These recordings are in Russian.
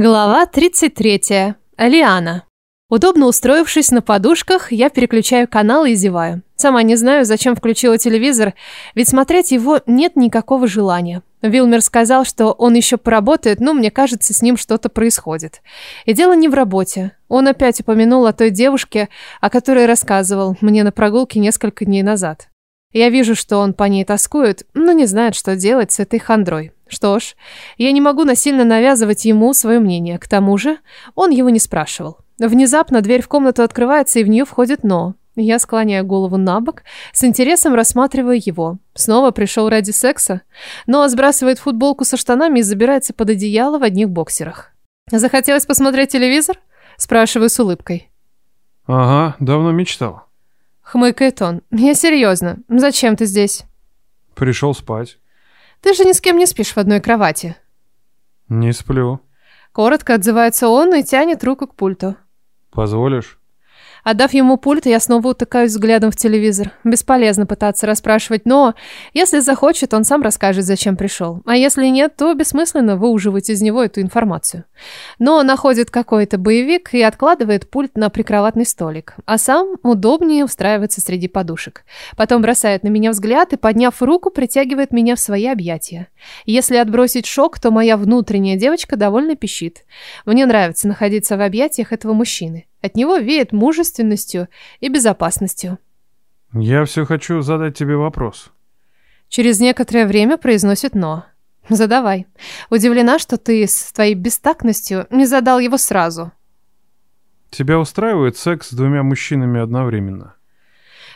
Глава 33. Алиана. Удобно устроившись на подушках, я переключаю канал и зеваю. Сама не знаю, зачем включила телевизор, ведь смотреть его нет никакого желания. Вилмер сказал, что он еще поработает, но мне кажется, с ним что-то происходит. И дело не в работе. Он опять упомянул о той девушке, о которой рассказывал мне на прогулке несколько дней назад. Я вижу, что он по ней тоскует, но не знает, что делать с этой хандрой. Что ж, я не могу насильно навязывать ему свое мнение. К тому же, он его не спрашивал. Внезапно дверь в комнату открывается, и в нее входит Но. Я склоняю голову на бок, с интересом рассматриваю его. Снова пришел ради секса. Но сбрасывает футболку со штанами и забирается под одеяло в одних боксерах. «Захотелось посмотреть телевизор?» Спрашиваю с улыбкой. Ага, давно мечтал. Хмыкает он. «Я серьезно. Зачем ты здесь?» Пришел спать. Ты же ни с кем не спишь в одной кровати. Не сплю. Коротко отзывается он и тянет руку к пульту. Позволишь? Отдав ему пульт, я снова утыкаюсь взглядом в телевизор. Бесполезно пытаться расспрашивать, но если захочет, он сам расскажет, зачем пришел. А если нет, то бессмысленно выуживать из него эту информацию. Но находит какой-то боевик и откладывает пульт на прикроватный столик, а сам удобнее устраивается среди подушек. Потом бросает на меня взгляд и, подняв руку, притягивает меня в свои объятия. Если отбросить шок, то моя внутренняя девочка довольно пищит. Мне нравится находиться в объятиях этого мужчины. От него веет мужественностью и безопасностью. Я все хочу задать тебе вопрос. Через некоторое время произносит «но». Задавай. Удивлена, что ты с твоей бестактностью не задал его сразу. Тебя устраивает секс с двумя мужчинами одновременно?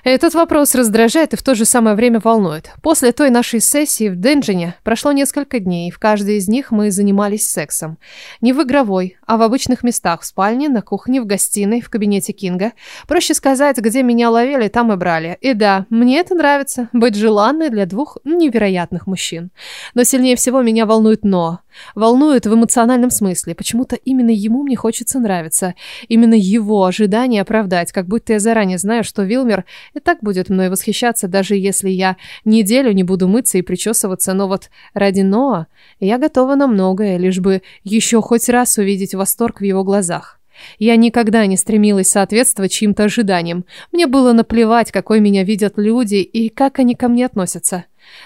Этот вопрос раздражает и в то же самое время волнует. После той нашей сессии в Денджине прошло несколько дней, и в каждой из них мы занимались сексом. Не в игровой, а в обычных местах, в спальне, на кухне, в гостиной, в кабинете Кинга. Проще сказать, где меня ловили, там и брали. И да, мне это нравится, быть желанной для двух невероятных мужчин. Но сильнее всего меня волнует «но». Волнует в эмоциональном смысле. Почему-то именно ему мне хочется нравиться. Именно его ожидания оправдать, как будто я заранее знаю, что Вилмер и так будет мной восхищаться, даже если я неделю не буду мыться и причесываться. Но вот ради Ноа я готова на многое, лишь бы еще хоть раз увидеть восторг в его глазах. Я никогда не стремилась соответствовать чьим-то ожиданиям. Мне было наплевать, какой меня видят люди и как они ко мне относятся.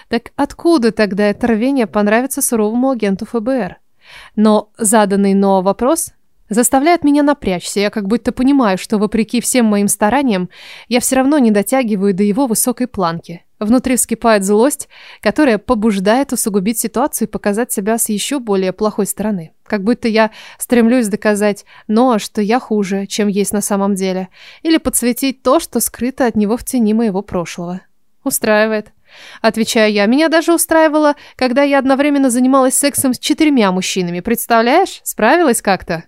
Так откуда тогда это рвение понравится суровому агенту ФБР? Но заданный Ноа вопрос заставляет меня напрячься. Я как будто понимаю, что вопреки всем моим стараниям, я все равно не дотягиваю до его высокой планки. Внутри вскипает злость, которая побуждает усугубить ситуацию и показать себя с еще более плохой стороны. Как будто я стремлюсь доказать Ноа, что я хуже, чем есть на самом деле, или подсветить то, что скрыто от него в тени моего прошлого. Устраивает. Отвечаю я, меня даже устраивало, когда я одновременно занималась сексом с четырьмя мужчинами. Представляешь? Справилась как-то?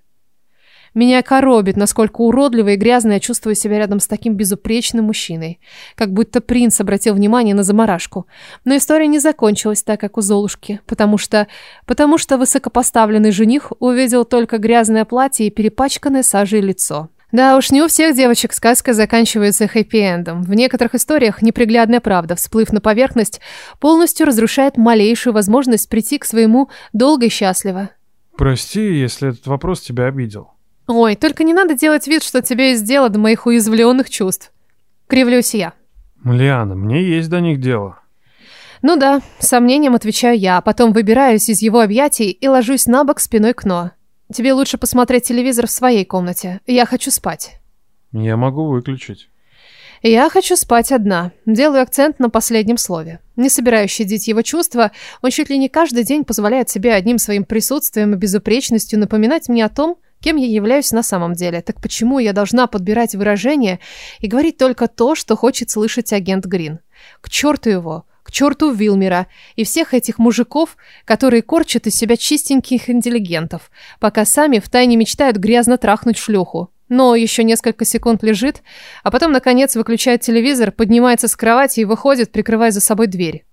Меня коробит, насколько уродливо и грязно я чувствую себя рядом с таким безупречным мужчиной. Как будто принц обратил внимание на заморашку. Но история не закончилась так, как у Золушки. Потому что... Потому что высокопоставленный жених увидел только грязное платье и перепачканное сажей лицо. Да уж, не у всех девочек сказка заканчивается хэппи-эндом. В некоторых историях неприглядная правда, всплыв на поверхность, полностью разрушает малейшую возможность прийти к своему долго и счастливо. Прости, если этот вопрос тебя обидел. Ой, только не надо делать вид, что тебе есть дело до моих уязвленных чувств. Кривлюсь я. Лиана, мне есть до них дело. Ну да, с сомнением отвечаю я, а потом выбираюсь из его объятий и ложусь на бок спиной к Ноа. Тебе лучше посмотреть телевизор в своей комнате. Я хочу спать. Я могу выключить. Я хочу спать одна. Делаю акцент на последнем слове. Не собираюсь щадить его чувства, он чуть ли не каждый день позволяет себе одним своим присутствием и безупречностью напоминать мне о том, кем я являюсь на самом деле. Так почему я должна подбирать выражения и говорить только то, что хочет слышать агент Грин? К черту его, к черту Вилмера и всех этих мужиков, которые корчат из себя чистеньких интеллигентов, пока сами втайне мечтают грязно трахнуть шлюху. Но еще несколько секунд лежит, а потом, наконец, выключает телевизор, поднимается с кровати и выходит, прикрывая за собой дверь.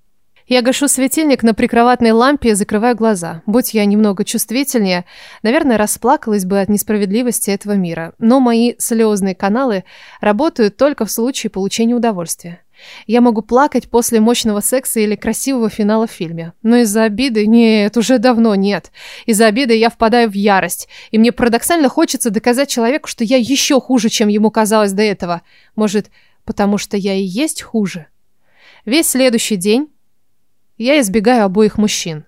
Я гашу светильник на прикроватной лампе и закрываю глаза. Будь я немного чувствительнее, наверное, расплакалась бы от несправедливости этого мира. Но мои слезные каналы работают только в случае получения удовольствия. Я могу плакать после мощного секса или красивого финала в фильме. Но из-за обиды... Нет, уже давно нет. Из-за обиды я впадаю в ярость. И мне парадоксально хочется доказать человеку, что я еще хуже, чем ему казалось до этого. Может, потому что я и есть хуже? Весь следующий день я избегаю обоих мужчин.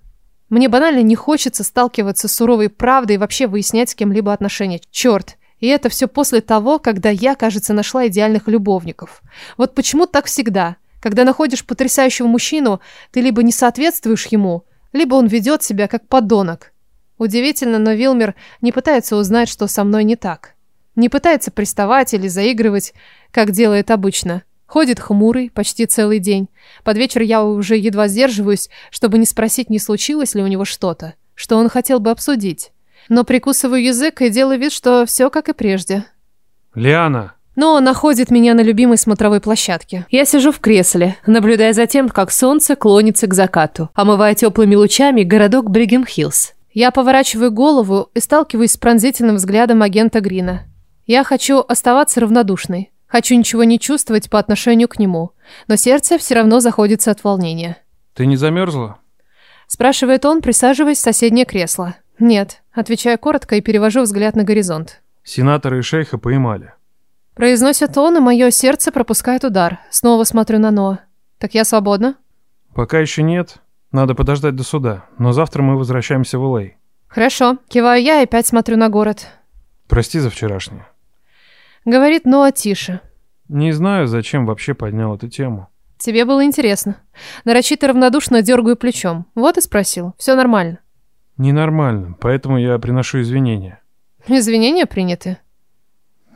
Мне банально не хочется сталкиваться с суровой правдой и вообще выяснять с кем-либо отношения. Черт, и это все после того, когда я, кажется, нашла идеальных любовников. Вот почему так всегда? Когда находишь потрясающего мужчину, ты либо не соответствуешь ему, либо он ведет себя как подонок. Удивительно, но Вилмер не пытается узнать, что со мной не так. Не пытается приставать или заигрывать, как делает обычно. Ходит хмурый почти целый день. Под вечер я уже едва сдерживаюсь, чтобы не спросить, не случилось ли у него что-то, что он хотел бы обсудить но прикусываю язык и делаю вид, что все как и прежде. Лиана! Но находит меня на любимой смотровой площадке. Я сижу в кресле, наблюдая за тем, как солнце клонится к закату, омывая теплыми лучами городок Бригем-Хиллз. Я поворачиваю голову и сталкиваюсь с пронзительным взглядом агента Грина. Я хочу оставаться равнодушной. Хочу ничего не чувствовать по отношению к нему. Но сердце все равно заходится от волнения. «Ты не замерзла?» Спрашивает он, присаживаясь в соседнее кресло. «Нет», отвечаю коротко и перевожу взгляд на горизонт. Сенатора и шейха поймали. Произносит он, и мое сердце пропускает удар. Снова смотрю на Ноа. Так я свободна? Пока еще нет. Надо подождать до суда. Но завтра мы возвращаемся в Лэй. Хорошо. Киваю я и опять смотрю на город. Прости за вчерашнее. Говорит Ноа тише. Не знаю, зачем вообще поднял эту тему. Тебе было интересно. Нарочито равнодушно дергаю плечом. Вот и спросил. Все нормально. Ненормально, поэтому я приношу извинения. Извинения приняты.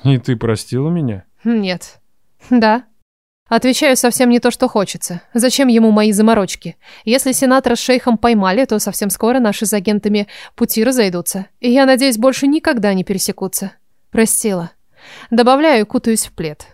И ты простила меня? Нет. Да. Отвечаю совсем не то, что хочется. Зачем ему мои заморочки? Если сенатора с шейхом поймали, то совсем скоро наши с агентами пути разойдутся. И я надеюсь, больше никогда не пересекутся. Простила. Добавляю, кутаюсь в плед.